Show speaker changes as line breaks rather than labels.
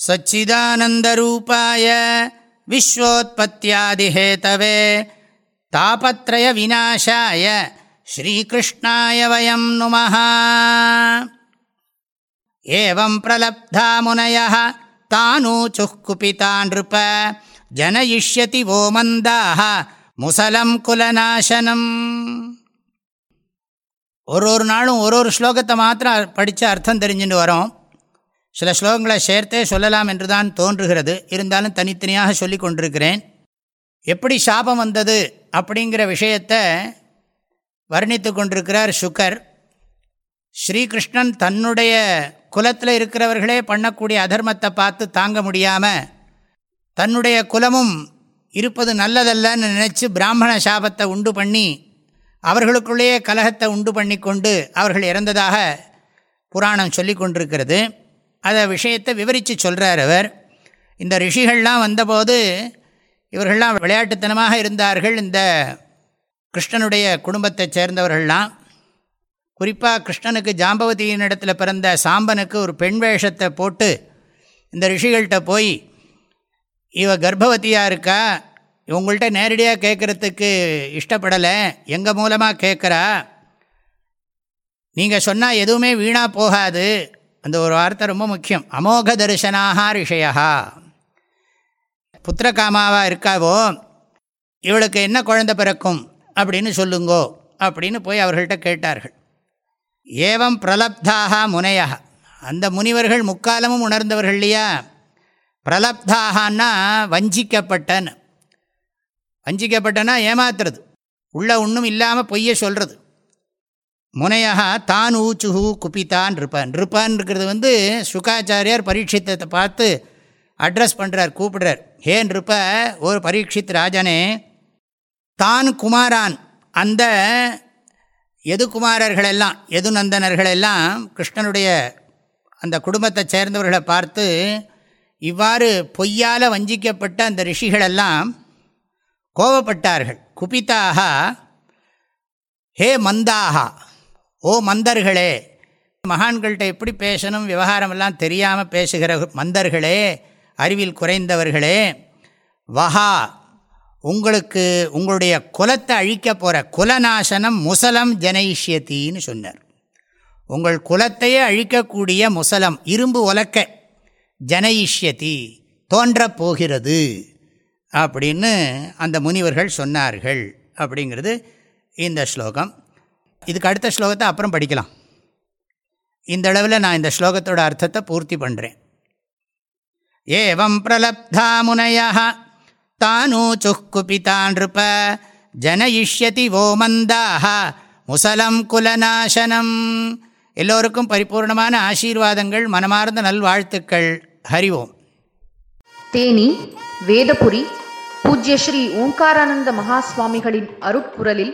सच्चिदानन्दरूपाय विश्वोत्पत्त्यादिहेतवे तापत्रयविनाशाय श्रीकृष्णाय वयं नुमः एवं प्रलब्धा मुनयः तानूचुः कुपिता नृप जनयिष्यति वो मन्दाः முசலம் குலநாசனம் ஒரு ஒரு நாளும் ஒரு ஒரு ஸ்லோகத்தை மாத்திரம் படித்து அர்த்தம் தெரிஞ்சுட்டு வரோம் சில ஸ்லோகங்களை சேர்த்தே சொல்லலாம் என்று தான் தோன்றுகிறது. இருந்தாலும் தனித்தனியாக சொல்லி கொண்டிருக்கிறேன். எப்படி சாபம் வந்தது அப்படிங்கிற விஷயத்தை வர்ணித்து கொண்டிருக்கிறார் சுக்கர். ஸ்ரீகிருஷ்ணன் தன்னுடைய குலத்தில் இருக்கிறவர்களே பண்ணக்கூடிய அதர்மத்தை பார்த்து தாங்க முடியாமல் தன்னுடைய குலமும் இருப்பது நல்லதல்லன்னு நினச்சி பிராமண சாபத்தை உண்டு பண்ணி அவர்களுக்குள்ளேயே கலகத்தை உண்டு பண்ணி கொண்டு அவர்கள் இறந்ததாக புராணம் சொல்லி கொண்டிருக்கிறது. அதை விஷயத்தை விவரித்து சொல்கிறார் அவர். இந்த ரிஷிகள்லாம் வந்தபோது இவர்கள்லாம் விளையாட்டுத்தனமாக இருந்தார்கள். இந்த கிருஷ்ணனுடைய குடும்பத்தை சேர்ந்தவர்கள்லாம். குறிப்பாக கிருஷ்ணனுக்கு ஜாம்பவதியின் இடத்துல பிறந்த சாம்பனுக்கு ஒரு பெண் வேஷத்தை போட்டு இந்த ரிஷிகள்கிட்ட போய் இவ கர்ப்பவதியாக இருக்கா? இவங்கள்ட்ட நேரடியாக கேட்குறதுக்கு இஷ்டப்படலை. எங்கள் மூலமாக கேட்குறா நீங்கள் சொன்னால் எதுவுமே வீணாக போகாது. அந்த ஒரு வார்த்தை ரொம்ப முக்கியம். அமோக தரிசனாக ரிஷயா புத்திரகாமாவாக இருக்காவோ இவளுக்கு என்ன குழந்தை பிறக்கும் அப்படின்னு சொல்லுங்கோ அப்படின்னு போய் அவர்கள்ட்ட கேட்டார்கள். ஏவம் பிரலப்தாக முனையா அந்த முனிவர்கள் முக்காலமும் உணர்ந்தவர்கள் இல்லையா? பிரலப்தாகனா வஞ்சிக்கப்பட்டன்னு. வஞ்சிக்கப்பட்டனா ஏமாத்துறது. உள்ள ஒன்றும் இல்லாமல் பொய்ய சொல்கிறது முனையா தான் ஊச்சுஹு குப்பித்தான் இருப்பான். இருப்பான் இருக்கிறது வந்து சுகாச்சாரியார் பரீட்சித்தத்தை பார்த்து அட்ரஸ் பண்ணுறார் கூப்பிடுறார். ஹே நிருப்ப ஒரு பரீட்சித் ராஜனே தான் குமாரான். அந்த எது குமாரர்களெல்லாம் எது நந்தனர்களெல்லாம் கிருஷ்ணனுடைய அந்த குடும்பத்தை சேர்ந்தவர்களை பார்த்து இவ்வாறு பொய்யால் வஞ்சிக்கப்பட்ட அந்த ரிஷிகளெல்லாம் கோவப்பட்டார்கள். குபிதாக ஹே மந்தாகா ஓ மந்தர்களே. மகான்கள்கிட்ட எப்படி பேசணும்? விவகாரமெல்லாம் தெரியாமல் பேசுகிற மந்தர்களே அறிவில் குறைந்தவர்களே. வஹா உங்களுக்கு உங்களுடைய குலத்தை அழிக்க போகிற குலநாசனம் முசலம் ஜனயிஷ்யத்தின்னு சொன்னார். உங்கள் குலத்தையே அழிக்கக்கூடிய முசலம் இரும்பு உலக்க ஜனயிஷ்யதி தோன்றப் போகிறது அப்படின்னு அந்த முனிவர்கள் சொன்னார்கள் அப்படிங்கிறது இந்த ஸ்லோகம். இதுக்கு அடுத்த ஸ்லோகத்தை அப்புறம் படிக்கலாம். இந்த அளவில் நான் இந்த ஸ்லோகத்தோட அர்த்தத்தை பூர்த்தி பண்ணுறேன் ஏவம் பிரலப்தா முனையா தானூச்சுக்குபிதான் ருப ஜனயிஷ்யதி ஓமந்தாக முசலம் குலநாசனம். எல்லோருக்கும் பரிபூர்ணமான ஆசீர்வாதங்கள் மனமார்ந்த நல்வாழ்த்துக்கள். ஹரிவோம்
தேனி வேதபுரி பூஜ்ய ஸ்ரீ ஓங்காரானந்த மகாஸ்வாமிகளின் அருப்புரலில்